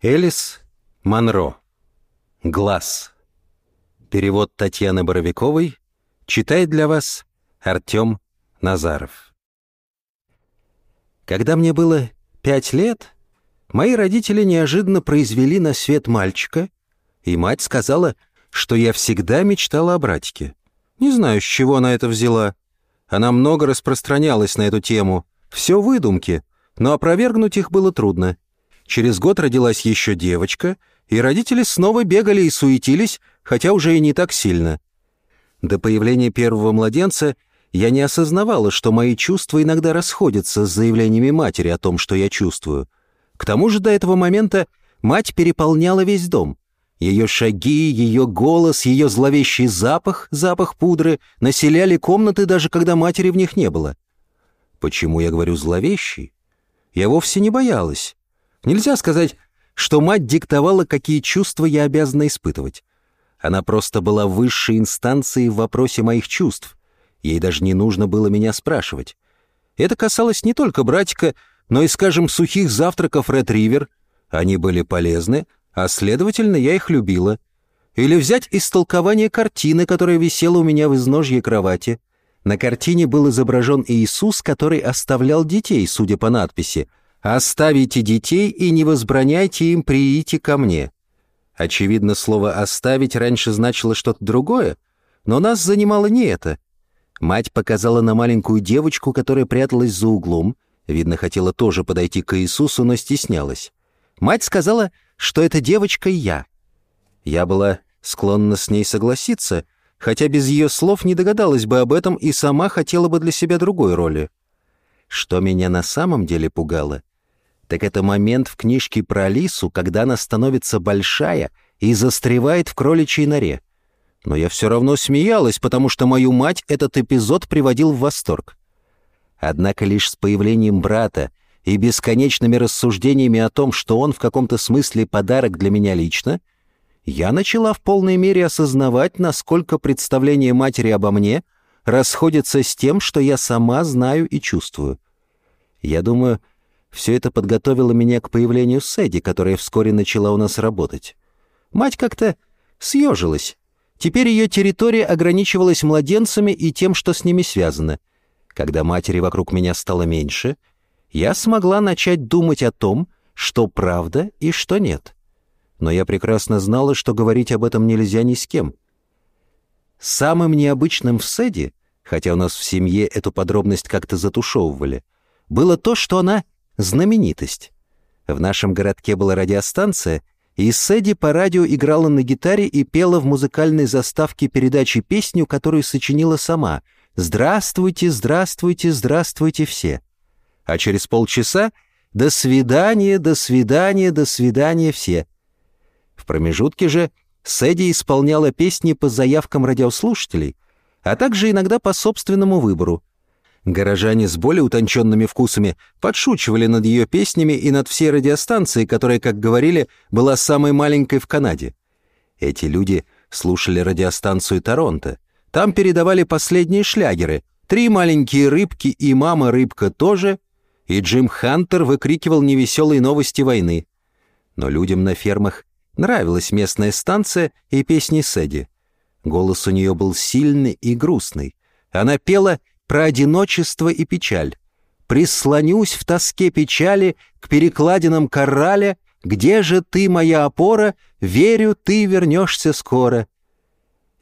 Элис Монро. Глаз. Перевод Татьяны Боровиковой. Читает для вас Артем Назаров. Когда мне было пять лет, мои родители неожиданно произвели на свет мальчика, и мать сказала, что я всегда мечтала о братике. Не знаю, с чего она это взяла. Она много распространялась на эту тему. Все выдумки, но опровергнуть их было трудно. Через год родилась еще девочка, и родители снова бегали и суетились, хотя уже и не так сильно. До появления первого младенца я не осознавала, что мои чувства иногда расходятся с заявлениями матери о том, что я чувствую. К тому же до этого момента мать переполняла весь дом. Ее шаги, ее голос, ее зловещий запах, запах пудры, населяли комнаты, даже когда матери в них не было. Почему я говорю «зловещий»? Я вовсе не боялась. Нельзя сказать, что мать диктовала, какие чувства я обязана испытывать. Она просто была высшей инстанцией в вопросе моих чувств. Ей даже не нужно было меня спрашивать. Это касалось не только братика, но и, скажем, сухих завтраков Ред Ривер. Они были полезны, а, следовательно, я их любила. Или взять истолкование картины, которая висела у меня в изножье кровати. На картине был изображен Иисус, который оставлял детей, судя по надписи, «Оставите детей и не возбраняйте им приидите ко мне». Очевидно, слово «оставить» раньше значило что-то другое, но нас занимало не это. Мать показала на маленькую девочку, которая пряталась за углом, видно, хотела тоже подойти к Иисусу, но стеснялась. Мать сказала, что эта девочка я. Я была склонна с ней согласиться, хотя без ее слов не догадалась бы об этом и сама хотела бы для себя другой роли. Что меня на самом деле пугало, так это момент в книжке про Алису, когда она становится большая и застревает в кроличьей норе. Но я все равно смеялась, потому что мою мать этот эпизод приводил в восторг. Однако лишь с появлением брата и бесконечными рассуждениями о том, что он в каком-то смысле подарок для меня лично, я начала в полной мере осознавать, насколько представление матери обо мне расходится с тем, что я сама знаю и чувствую. Я думаю, все это подготовило меня к появлению Сэдди, которая вскоре начала у нас работать. Мать как-то съежилась. Теперь ее территория ограничивалась младенцами и тем, что с ними связано. Когда матери вокруг меня стало меньше, я смогла начать думать о том, что правда и что нет. Но я прекрасно знала, что говорить об этом нельзя ни с кем. Самым необычным в Сэдди, хотя у нас в семье эту подробность как-то затушевывали, было то, что она знаменитость. В нашем городке была радиостанция, и Сэдди по радио играла на гитаре и пела в музыкальной заставке передачи песню, которую сочинила сама «Здравствуйте, здравствуйте, здравствуйте все». А через полчаса «До свидания, до свидания, до свидания все». В промежутке же Сэдди исполняла песни по заявкам радиослушателей, а также иногда по собственному выбору, Горожане с более утонченными вкусами подшучивали над ее песнями и над всей радиостанцией, которая, как говорили, была самой маленькой в Канаде. Эти люди слушали радиостанцию Торонто. Там передавали последние шлягеры. «Три маленькие рыбки» и «Мама-рыбка» тоже. И Джим Хантер выкрикивал невеселые новости войны. Но людям на фермах нравилась местная станция и песни Сэдди. Голос у нее был сильный и грустный. Она пела про одиночество и печаль. Прислонюсь в тоске печали к перекладинам кораля, где же ты, моя опора, верю, ты вернешься скоро.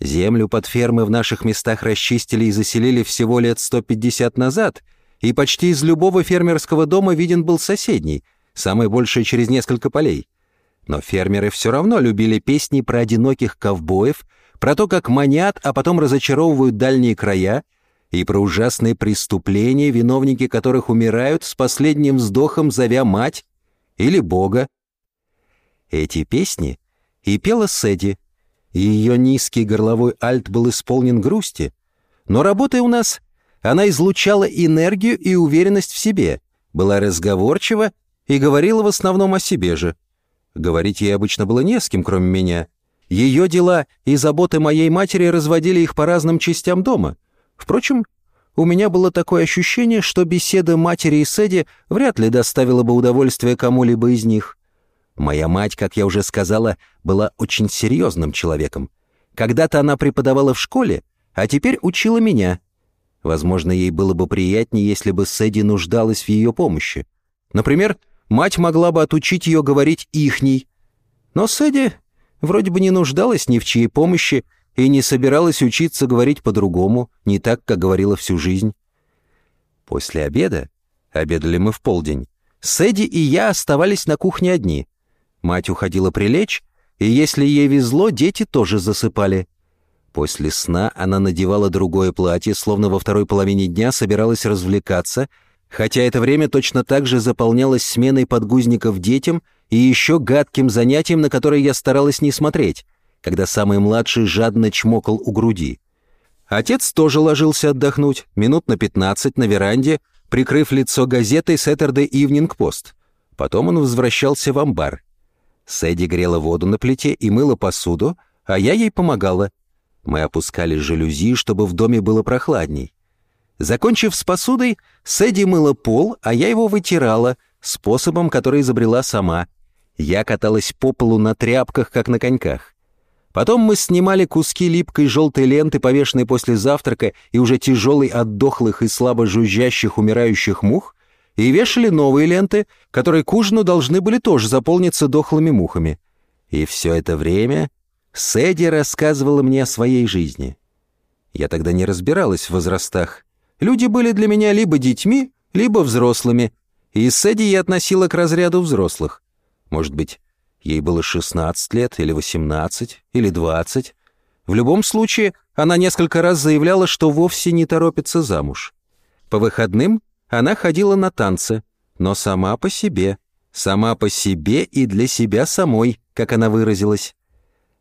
Землю под фермы в наших местах расчистили и заселили всего лет 150 назад, и почти из любого фермерского дома виден был соседний, самый больший через несколько полей. Но фермеры все равно любили песни про одиноких ковбоев, про то, как манят, а потом разочаровывают дальние края — и про ужасные преступления, виновники которых умирают с последним вздохом, зовя мать или Бога. Эти песни и пела Сэдди, и ее низкий горловой альт был исполнен грусти, но работая у нас, она излучала энергию и уверенность в себе, была разговорчива и говорила в основном о себе же. Говорить ей обычно было не с кем, кроме меня. Ее дела и заботы моей матери разводили их по разным частям дома — Впрочем, у меня было такое ощущение, что беседа матери и Сэдди вряд ли доставила бы удовольствие кому-либо из них. Моя мать, как я уже сказала, была очень серьезным человеком. Когда-то она преподавала в школе, а теперь учила меня. Возможно, ей было бы приятнее, если бы Сэдди нуждалась в ее помощи. Например, мать могла бы отучить ее говорить «ихний». Но Сэдди вроде бы не нуждалась ни в чьей помощи и не собиралась учиться говорить по-другому, не так, как говорила всю жизнь. После обеда, обедали мы в полдень, Сэдди и я оставались на кухне одни. Мать уходила прилечь, и если ей везло, дети тоже засыпали. После сна она надевала другое платье, словно во второй половине дня собиралась развлекаться, хотя это время точно так же заполнялось сменой подгузников детям и еще гадким занятием, на которое я старалась не смотреть, когда самый младший жадно чмокал у груди. Отец тоже ложился отдохнуть, минут на пятнадцать на веранде, прикрыв лицо газетой Saturday Evening Post. Потом он возвращался в амбар. Сэдди грела воду на плите и мыла посуду, а я ей помогала. Мы опускали жалюзи, чтобы в доме было прохладней. Закончив с посудой, Сэдди мыла пол, а я его вытирала, способом, который изобрела сама. Я каталась по полу на тряпках, как на коньках. Потом мы снимали куски липкой желтой ленты, повешенной после завтрака и уже тяжелой от дохлых и слабо жужжащих умирающих мух, и вешали новые ленты, которые к ужину должны были тоже заполниться дохлыми мухами. И все это время Сэдди рассказывала мне о своей жизни. Я тогда не разбиралась в возрастах. Люди были для меня либо детьми, либо взрослыми, и Сэдди я относила к разряду взрослых. Может быть, Ей было 16 лет, или 18, или 20. В любом случае, она несколько раз заявляла, что вовсе не торопится замуж. По выходным она ходила на танцы, но сама по себе. Сама по себе и для себя самой, как она выразилась.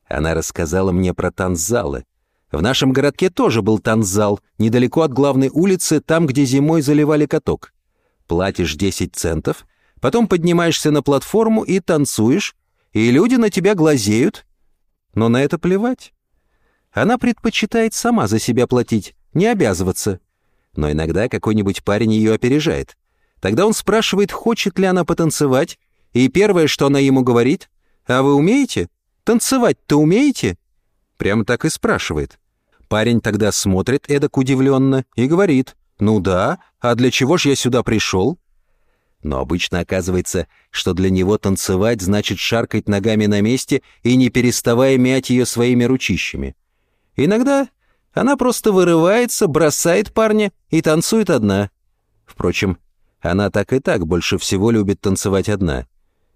Она рассказала мне про танцзалы. В нашем городке тоже был танцзал, недалеко от главной улицы, там, где зимой заливали каток. Платишь 10 центов, потом поднимаешься на платформу и танцуешь, и люди на тебя глазеют. Но на это плевать. Она предпочитает сама за себя платить, не обязываться. Но иногда какой-нибудь парень ее опережает. Тогда он спрашивает, хочет ли она потанцевать, и первое, что она ему говорит, «А вы умеете? Танцевать-то умеете?» Прямо так и спрашивает. Парень тогда смотрит эдак удивленно и говорит, «Ну да, а для чего ж я сюда пришел?» Но обычно оказывается, что для него танцевать значит шаркать ногами на месте и не переставая мять ее своими ручищами. Иногда она просто вырывается, бросает парня и танцует одна. Впрочем, она так и так больше всего любит танцевать одна.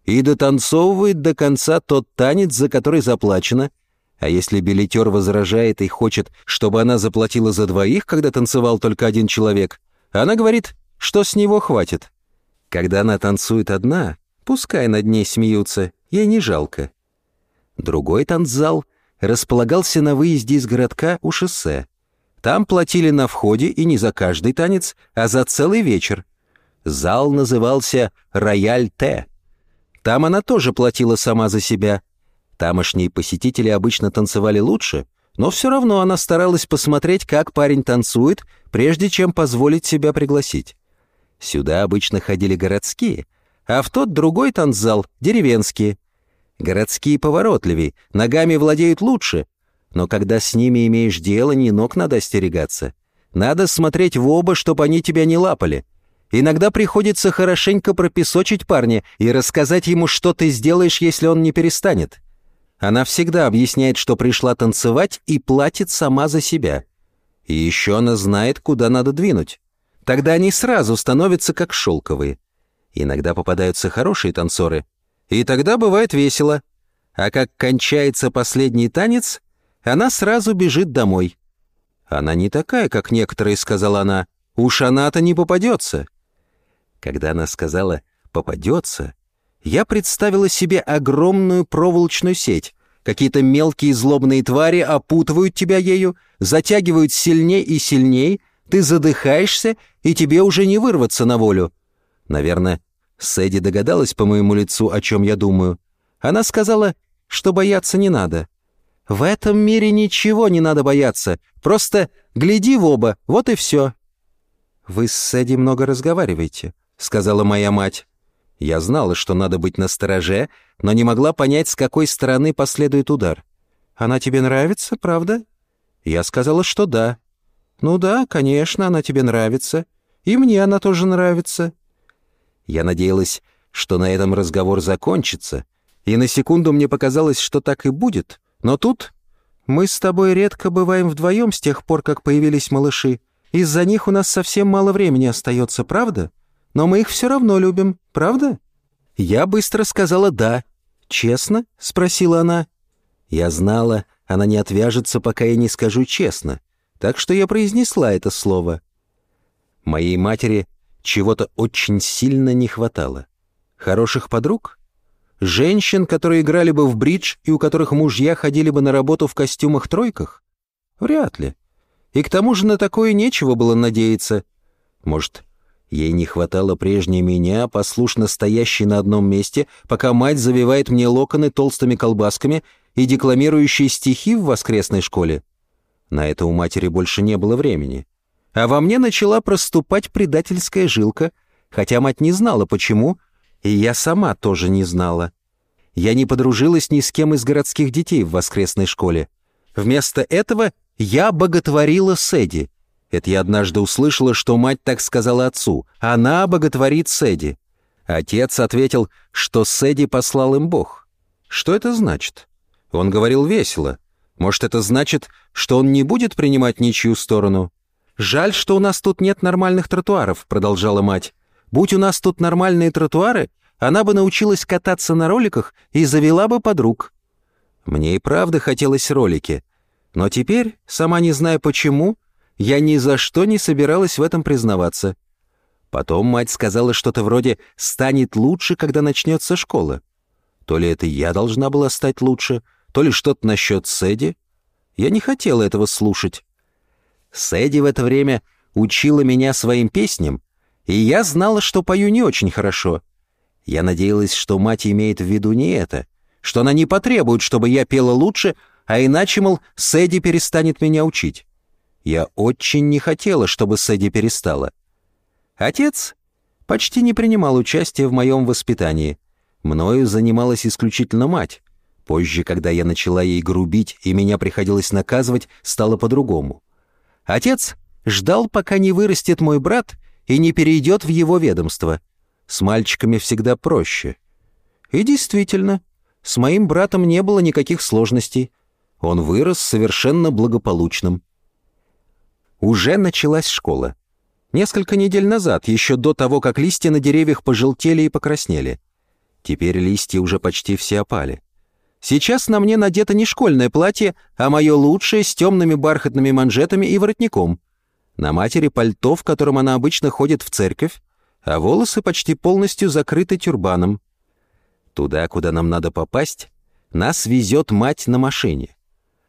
И дотанцовывает до конца тот танец, за который заплачено. А если билетер возражает и хочет, чтобы она заплатила за двоих, когда танцевал только один человек, она говорит, что с него хватит. Когда она танцует одна, пускай над ней смеются, ей не жалко. Другой танцзал располагался на выезде из городка у шоссе. Там платили на входе и не за каждый танец, а за целый вечер. Зал назывался «Рояль Т». Там она тоже платила сама за себя. Тамошние посетители обычно танцевали лучше, но все равно она старалась посмотреть, как парень танцует, прежде чем позволить себя пригласить. Сюда обычно ходили городские, а в тот другой танцзал — деревенские. Городские поворотливее, ногами владеют лучше, но когда с ними имеешь дело, не ног надо остерегаться. Надо смотреть в оба, чтобы они тебя не лапали. Иногда приходится хорошенько пропесочить парня и рассказать ему, что ты сделаешь, если он не перестанет. Она всегда объясняет, что пришла танцевать и платит сама за себя. И еще она знает, куда надо двинуть. Тогда они сразу становятся как шелковые. Иногда попадаются хорошие танцоры, и тогда бывает весело. А как кончается последний танец, она сразу бежит домой. «Она не такая, как некоторые», — сказала она. «Уж она-то не попадется». Когда она сказала «попадется», я представила себе огромную проволочную сеть. Какие-то мелкие злобные твари опутывают тебя ею, затягивают сильней и сильней, ты задыхаешься, и тебе уже не вырваться на волю. Наверное, Сэдди догадалась по моему лицу, о чем я думаю. Она сказала, что бояться не надо. В этом мире ничего не надо бояться. Просто гляди в оба, вот и все. «Вы с Сэдди много разговариваете», — сказала моя мать. Я знала, что надо быть настороже, но не могла понять, с какой стороны последует удар. «Она тебе нравится, правда?» Я сказала, что да. «Ну да, конечно, она тебе нравится. И мне она тоже нравится». Я надеялась, что на этом разговор закончится, и на секунду мне показалось, что так и будет. Но тут мы с тобой редко бываем вдвоем с тех пор, как появились малыши. Из-за них у нас совсем мало времени остается, правда? Но мы их все равно любим, правда?» Я быстро сказала «да». «Честно?» — спросила она. Я знала, она не отвяжется, пока я не скажу честно, так что я произнесла это слово. Моей матери чего-то очень сильно не хватало. Хороших подруг? Женщин, которые играли бы в бридж и у которых мужья ходили бы на работу в костюмах-тройках? Вряд ли. И к тому же на такое нечего было надеяться. Может, ей не хватало прежней меня, послушно стоящей на одном месте, пока мать завивает мне локоны толстыми колбасками и декламирующей стихи в воскресной школе? На это у матери больше не было времени. А во мне начала проступать предательская жилка, хотя мать не знала, почему, и я сама тоже не знала. Я не подружилась ни с кем из городских детей в воскресной школе. Вместо этого я боготворила Сэдди. Это я однажды услышала, что мать так сказала отцу. Она боготворит Сэдди. Отец ответил, что Сэдди послал им Бог. Что это значит? Он говорил весело. Может, это значит, что он не будет принимать ничью сторону? «Жаль, что у нас тут нет нормальных тротуаров», — продолжала мать. «Будь у нас тут нормальные тротуары, она бы научилась кататься на роликах и завела бы подруг». Мне и правда хотелось ролики. Но теперь, сама не зная почему, я ни за что не собиралась в этом признаваться. Потом мать сказала что-то вроде «станет лучше, когда начнется школа». То ли это я должна была стать лучше, то ли что-то насчет Сэдди. Я не хотела этого слушать. Сэдди в это время учила меня своим песням, и я знала, что пою не очень хорошо. Я надеялась, что мать имеет в виду не это, что она не потребует, чтобы я пела лучше, а иначе, мол, Сэдди перестанет меня учить. Я очень не хотела, чтобы Сэдди перестала. Отец почти не принимал участия в моем воспитании. Мною занималась исключительно мать. Позже, когда я начала ей грубить и меня приходилось наказывать, стало по-другому. Отец ждал, пока не вырастет мой брат и не перейдет в его ведомство. С мальчиками всегда проще. И действительно, с моим братом не было никаких сложностей. Он вырос совершенно благополучным. Уже началась школа. Несколько недель назад, еще до того, как листья на деревьях пожелтели и покраснели. Теперь листья уже почти все опали. Сейчас на мне надето не школьное платье, а мое лучшее с темными бархатными манжетами и воротником. На матери пальто, в котором она обычно ходит в церковь, а волосы почти полностью закрыты тюрбаном. Туда, куда нам надо попасть, нас везет мать на машине.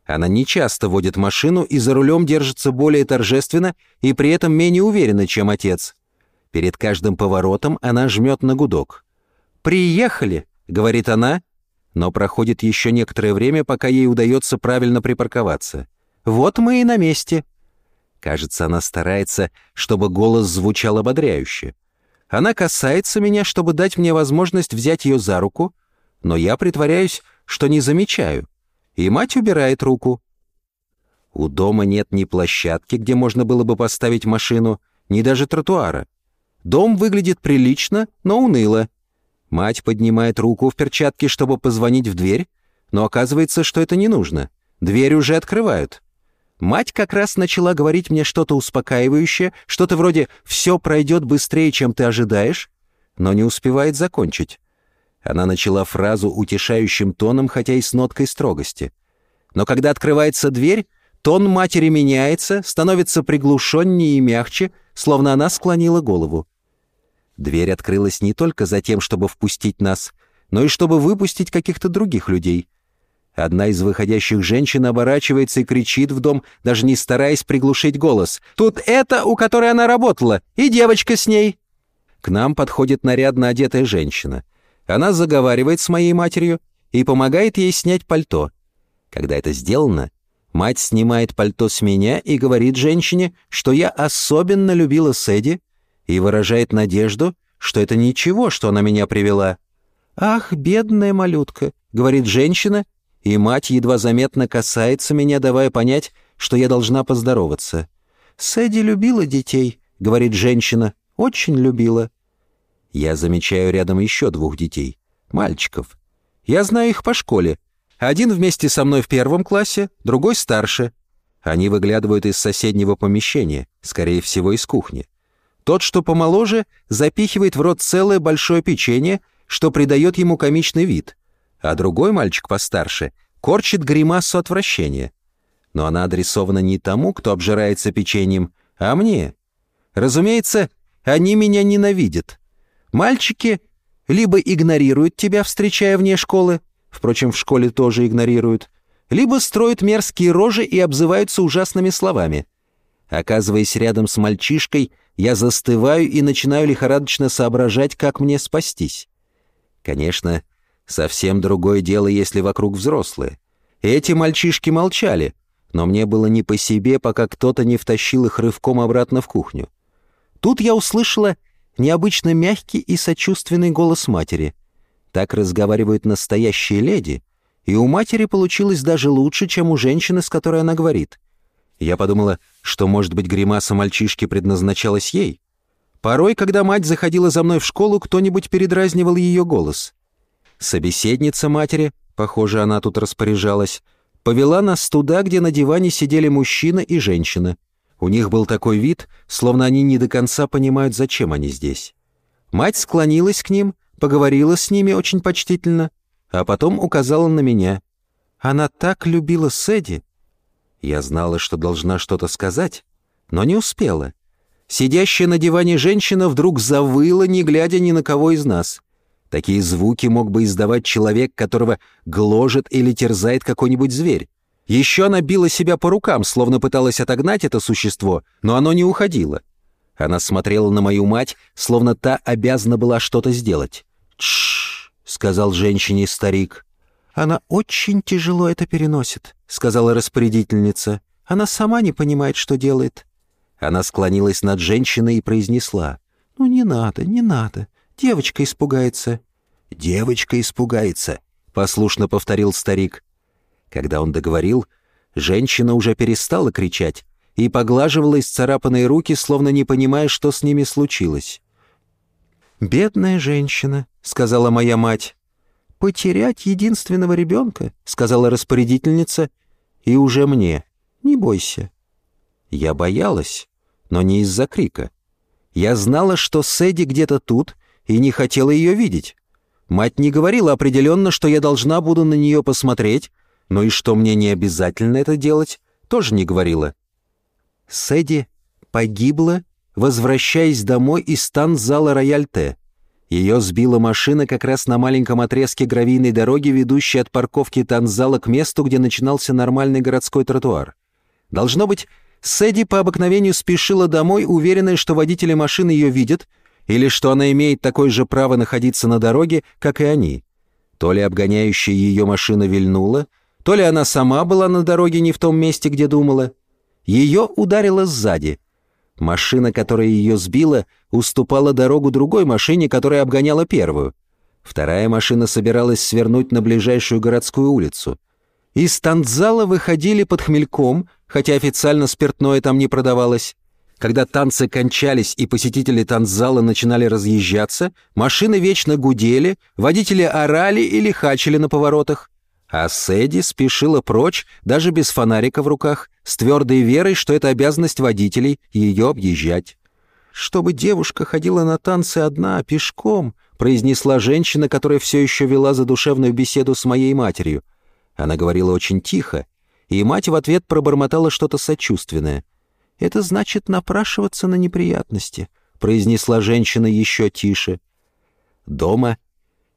Она не часто водит машину и за рулем держится более торжественно и при этом менее уверенно, чем отец. Перед каждым поворотом она жмет на гудок. «Приехали!» — говорит она, но проходит еще некоторое время, пока ей удается правильно припарковаться. «Вот мы и на месте!» Кажется, она старается, чтобы голос звучал ободряюще. Она касается меня, чтобы дать мне возможность взять ее за руку, но я притворяюсь, что не замечаю и мать убирает руку. У дома нет ни площадки, где можно было бы поставить машину, ни даже тротуара. Дом выглядит прилично, но уныло. Мать поднимает руку в перчатке, чтобы позвонить в дверь, но оказывается, что это не нужно. Дверь уже открывают. Мать как раз начала говорить мне что-то успокаивающее, что-то вроде «все пройдет быстрее, чем ты ожидаешь», но не успевает закончить. Она начала фразу утешающим тоном, хотя и с ноткой строгости. Но когда открывается дверь, тон матери меняется, становится приглушеннее и мягче, словно она склонила голову. Дверь открылась не только за тем, чтобы впустить нас, но и чтобы выпустить каких-то других людей. Одна из выходящих женщин оборачивается и кричит в дом, даже не стараясь приглушить голос. «Тут это, у которой она работала, и девочка с ней!» К нам подходит нарядно одетая женщина. Она заговаривает с моей матерью и помогает ей снять пальто. Когда это сделано, мать снимает пальто с меня и говорит женщине, что я особенно любила Сэдди и выражает надежду, что это ничего, что она меня привела. «Ах, бедная малютка», — говорит женщина, и мать едва заметно касается меня, давая понять, что я должна поздороваться. «Сэдди любила детей», — говорит женщина, — «очень любила». Я замечаю рядом еще двух детей, мальчиков. Я знаю их по школе. Один вместе со мной в первом классе, другой старше. Они выглядывают из соседнего помещения, скорее всего, из кухни. Тот, что помоложе, запихивает в рот целое большое печенье, что придает ему комичный вид, а другой мальчик постарше корчит гримасу отвращения. Но она адресована не тому, кто обжирается печеньем, а мне. Разумеется, они меня ненавидят. Мальчики либо игнорируют тебя, встречая вне школы, впрочем, в школе тоже игнорируют, либо строят мерзкие рожи и обзываются ужасными словами. Оказываясь рядом с мальчишкой, я застываю и начинаю лихорадочно соображать, как мне спастись. Конечно, совсем другое дело, если вокруг взрослые. Эти мальчишки молчали, но мне было не по себе, пока кто-то не втащил их рывком обратно в кухню. Тут я услышала необычно мягкий и сочувственный голос матери. Так разговаривают настоящие леди, и у матери получилось даже лучше, чем у женщины, с которой она говорит. Я подумала, что, может быть, гримаса мальчишки предназначалась ей. Порой, когда мать заходила за мной в школу, кто-нибудь передразнивал ее голос. Собеседница матери, похоже, она тут распоряжалась, повела нас туда, где на диване сидели мужчина и женщина. У них был такой вид, словно они не до конца понимают, зачем они здесь. Мать склонилась к ним, поговорила с ними очень почтительно, а потом указала на меня. Она так любила Сэдди. Я знала, что должна что-то сказать, но не успела. Сидящая на диване женщина вдруг завыла, не глядя ни на кого из нас. Такие звуки мог бы издавать человек, которого гложет или терзает какой-нибудь зверь. Еще она била себя по рукам, словно пыталась отогнать это существо, но оно не уходило. Она смотрела на мою мать, словно та обязана была что-то сделать. «Тш-ш-ш», сказал женщине старик. «Она очень тяжело это переносит», — сказала распорядительница. «Она сама не понимает, что делает». Она склонилась над женщиной и произнесла. «Ну не надо, не надо. Девочка испугается». «Девочка испугается», — послушно повторил старик. Когда он договорил, женщина уже перестала кричать и поглаживала исцарапанные руки, словно не понимая, что с ними случилось. «Бедная женщина», — сказала моя мать. «Потерять единственного ребенка», — сказала распорядительница, — «и уже мне. Не бойся». Я боялась, но не из-за крика. Я знала, что Сэдди где-то тут, и не хотела ее видеть. Мать не говорила определенно, что я должна буду на нее посмотреть, но и что мне не обязательно это делать, тоже не говорила. Сэдди погибла, возвращаясь домой из стан-зала Рояль-Т. Ее сбила машина как раз на маленьком отрезке гравийной дороги, ведущей от парковки танцзала к месту, где начинался нормальный городской тротуар. Должно быть, Сэдди по обыкновению спешила домой, уверенная, что водители машины ее видят, или что она имеет такое же право находиться на дороге, как и они. То ли обгоняющая ее машина вильнула, то ли она сама была на дороге не в том месте, где думала. Ее ударило сзади. Машина, которая ее сбила, уступала дорогу другой машине, которая обгоняла первую. Вторая машина собиралась свернуть на ближайшую городскую улицу. Из танцзала выходили под хмельком, хотя официально спиртное там не продавалось. Когда танцы кончались и посетители танцзала начинали разъезжаться, машины вечно гудели, водители орали или хачили на поворотах. А Сэдди спешила прочь, даже без фонарика в руках, с твердой верой, что это обязанность водителей ее объезжать. «Чтобы девушка ходила на танцы одна, пешком», произнесла женщина, которая все еще вела задушевную беседу с моей матерью. Она говорила очень тихо, и мать в ответ пробормотала что-то сочувственное. «Это значит напрашиваться на неприятности», произнесла женщина еще тише. Дома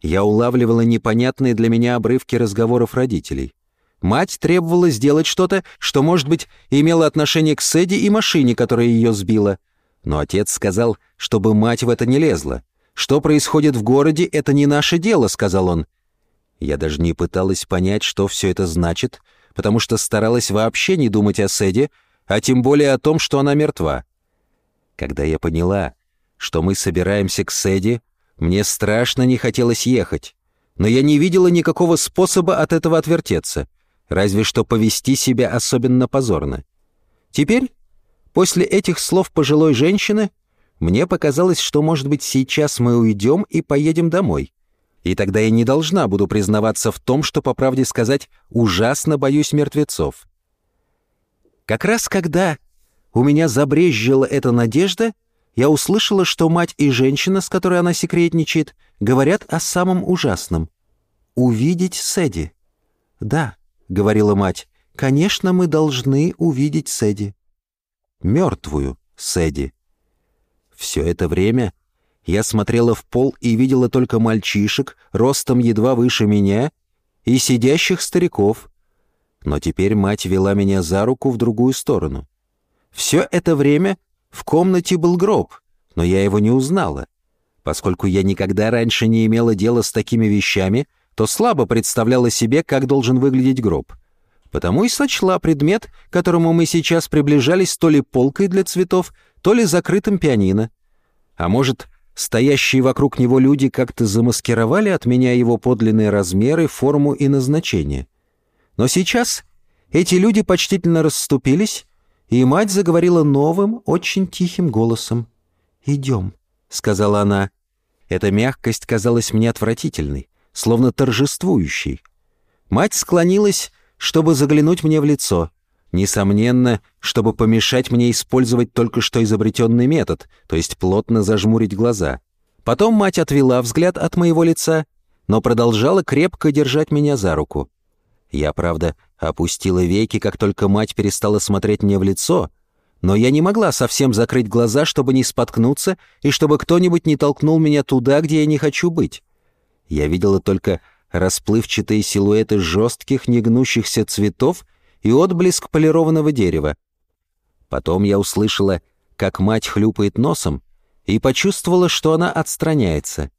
я улавливала непонятные для меня обрывки разговоров родителей. Мать требовала сделать что-то, что, может быть, имело отношение к Сэдди и машине, которая ее сбила. Но отец сказал, чтобы мать в это не лезла. «Что происходит в городе, это не наше дело», — сказал он. Я даже не пыталась понять, что все это значит, потому что старалась вообще не думать о Сэдди, а тем более о том, что она мертва. Когда я поняла, что мы собираемся к Седи, мне страшно не хотелось ехать. Но я не видела никакого способа от этого отвертеться, разве что повести себя особенно позорно. Теперь, после этих слов пожилой женщины, мне показалось, что, может быть, сейчас мы уйдем и поедем домой. И тогда я не должна буду признаваться в том, что, по правде сказать, ужасно боюсь мертвецов. Как раз когда у меня забрезжила эта надежда, я услышала, что мать и женщина, с которой она секретничает, говорят о самом ужасном. «Увидеть Сэдди». «Да», — говорила мать, — «конечно, мы должны увидеть Сэдди». «Мертвую Сэдди». Все это время я смотрела в пол и видела только мальчишек, ростом едва выше меня, и сидящих стариков. Но теперь мать вела меня за руку в другую сторону. Все это время в комнате был гроб, но я его не узнала. Поскольку я никогда раньше не имела дела с такими вещами, то слабо представляла себе, как должен выглядеть гроб. Потому и сочла предмет, к которому мы сейчас приближались то ли полкой для цветов, то ли закрытым пианино. А может, стоящие вокруг него люди как-то замаскировали от меня его подлинные размеры, форму и назначение. Но сейчас эти люди почтительно расступились, и мать заговорила новым, очень тихим голосом. «Идем», — сказала она. Эта мягкость казалась мне отвратительной, словно торжествующей. Мать склонилась, чтобы заглянуть мне в лицо. Несомненно, чтобы помешать мне использовать только что изобретенный метод, то есть плотно зажмурить глаза. Потом мать отвела взгляд от моего лица, но продолжала крепко держать меня за руку. Я, правда, опустила веки, как только мать перестала смотреть мне в лицо, но я не могла совсем закрыть глаза, чтобы не споткнуться и чтобы кто-нибудь не толкнул меня туда, где я не хочу быть. Я видела только расплывчатые силуэты жестких, негнущихся цветов и отблеск полированного дерева. Потом я услышала, как мать хлюпает носом, и почувствовала, что она отстраняется.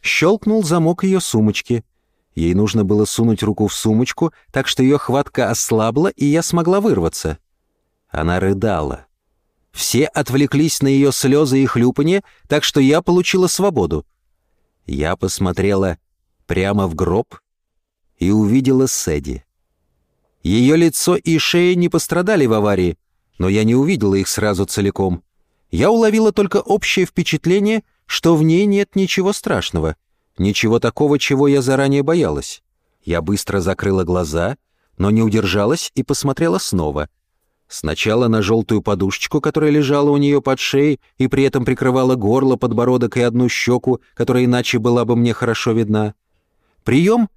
Щелкнул замок ее сумочки — Ей нужно было сунуть руку в сумочку, так что ее хватка ослабла, и я смогла вырваться. Она рыдала. Все отвлеклись на ее слезы и хлюпанье, так что я получила свободу. Я посмотрела прямо в гроб и увидела Сэдди. Ее лицо и шея не пострадали в аварии, но я не увидела их сразу целиком. Я уловила только общее впечатление, что в ней нет ничего страшного — Ничего такого, чего я заранее боялась. Я быстро закрыла глаза, но не удержалась и посмотрела снова. Сначала на желтую подушечку, которая лежала у нее под шеей и при этом прикрывала горло, подбородок и одну щеку, которая иначе была бы мне хорошо видна. Прием,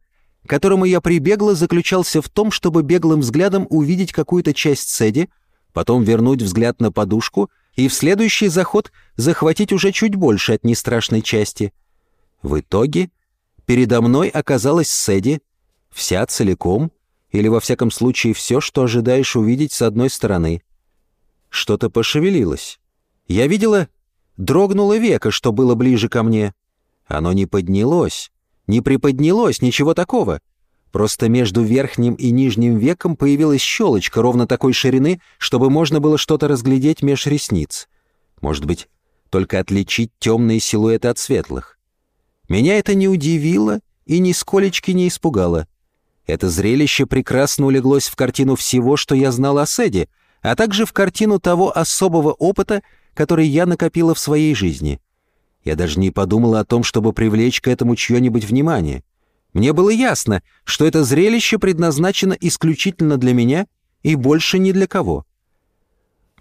к которому я прибегла, заключался в том, чтобы беглым взглядом увидеть какую-то часть Седи, потом вернуть взгляд на подушку и в следующий заход захватить уже чуть больше от нестрашной части — в итоге передо мной оказалась Сэдди, вся целиком, или во всяком случае все, что ожидаешь увидеть с одной стороны. Что-то пошевелилось. Я видела, дрогнуло веко, что было ближе ко мне. Оно не поднялось, не приподнялось, ничего такого. Просто между верхним и нижним веком появилась щелочка ровно такой ширины, чтобы можно было что-то разглядеть меж ресниц. Может быть, только отличить темные силуэты от светлых. Меня это не удивило и нисколечки не испугало. Это зрелище прекрасно улеглось в картину всего, что я знал о Седе, а также в картину того особого опыта, который я накопила в своей жизни. Я даже не подумала о том, чтобы привлечь к этому чье-нибудь внимание. Мне было ясно, что это зрелище предназначено исключительно для меня и больше ни для кого.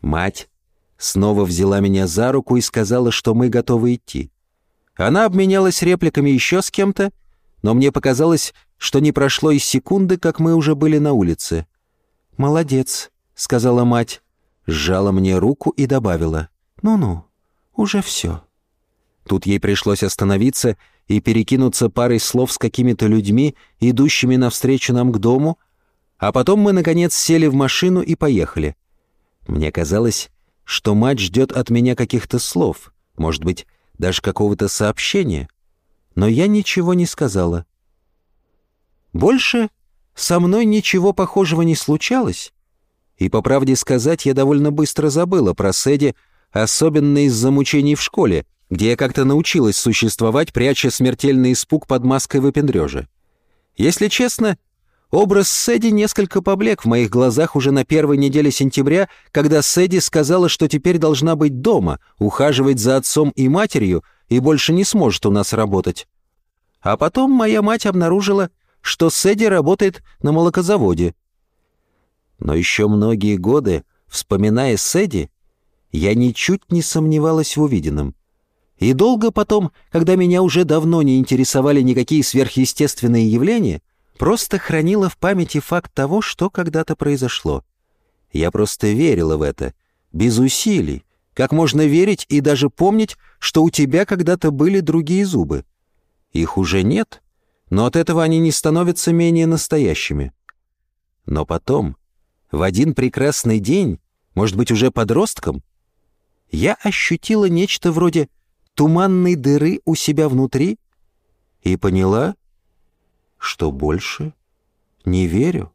Мать снова взяла меня за руку и сказала, что мы готовы идти. Она обменялась репликами еще с кем-то, но мне показалось, что не прошло и секунды, как мы уже были на улице. «Молодец», — сказала мать, сжала мне руку и добавила. «Ну-ну, уже все». Тут ей пришлось остановиться и перекинуться парой слов с какими-то людьми, идущими навстречу нам к дому, а потом мы, наконец, сели в машину и поехали. Мне казалось, что мать ждет от меня каких-то слов, может быть, даже какого-то сообщения, но я ничего не сказала. Больше со мной ничего похожего не случалось, и, по правде сказать, я довольно быстро забыла про Сэдди, особенно из-за мучений в школе, где я как-то научилась существовать, пряча смертельный испуг под маской выпендрежа. Если честно, образ Сэдди несколько поблек в моих глазах уже на первой неделе сентября, когда Сэдди сказала, что теперь должна быть дома, ухаживать за отцом и матерью и больше не сможет у нас работать. А потом моя мать обнаружила, что Сэдди работает на молокозаводе. Но еще многие годы, вспоминая Сэдди, я ничуть не сомневалась в увиденном. И долго потом, когда меня уже давно не интересовали никакие сверхъестественные явления, просто хранила в памяти факт того, что когда-то произошло. Я просто верила в это, без усилий, как можно верить и даже помнить, что у тебя когда-то были другие зубы. Их уже нет, но от этого они не становятся менее настоящими. Но потом, в один прекрасный день, может быть, уже подростком, я ощутила нечто вроде туманной дыры у себя внутри и поняла, что больше не верю.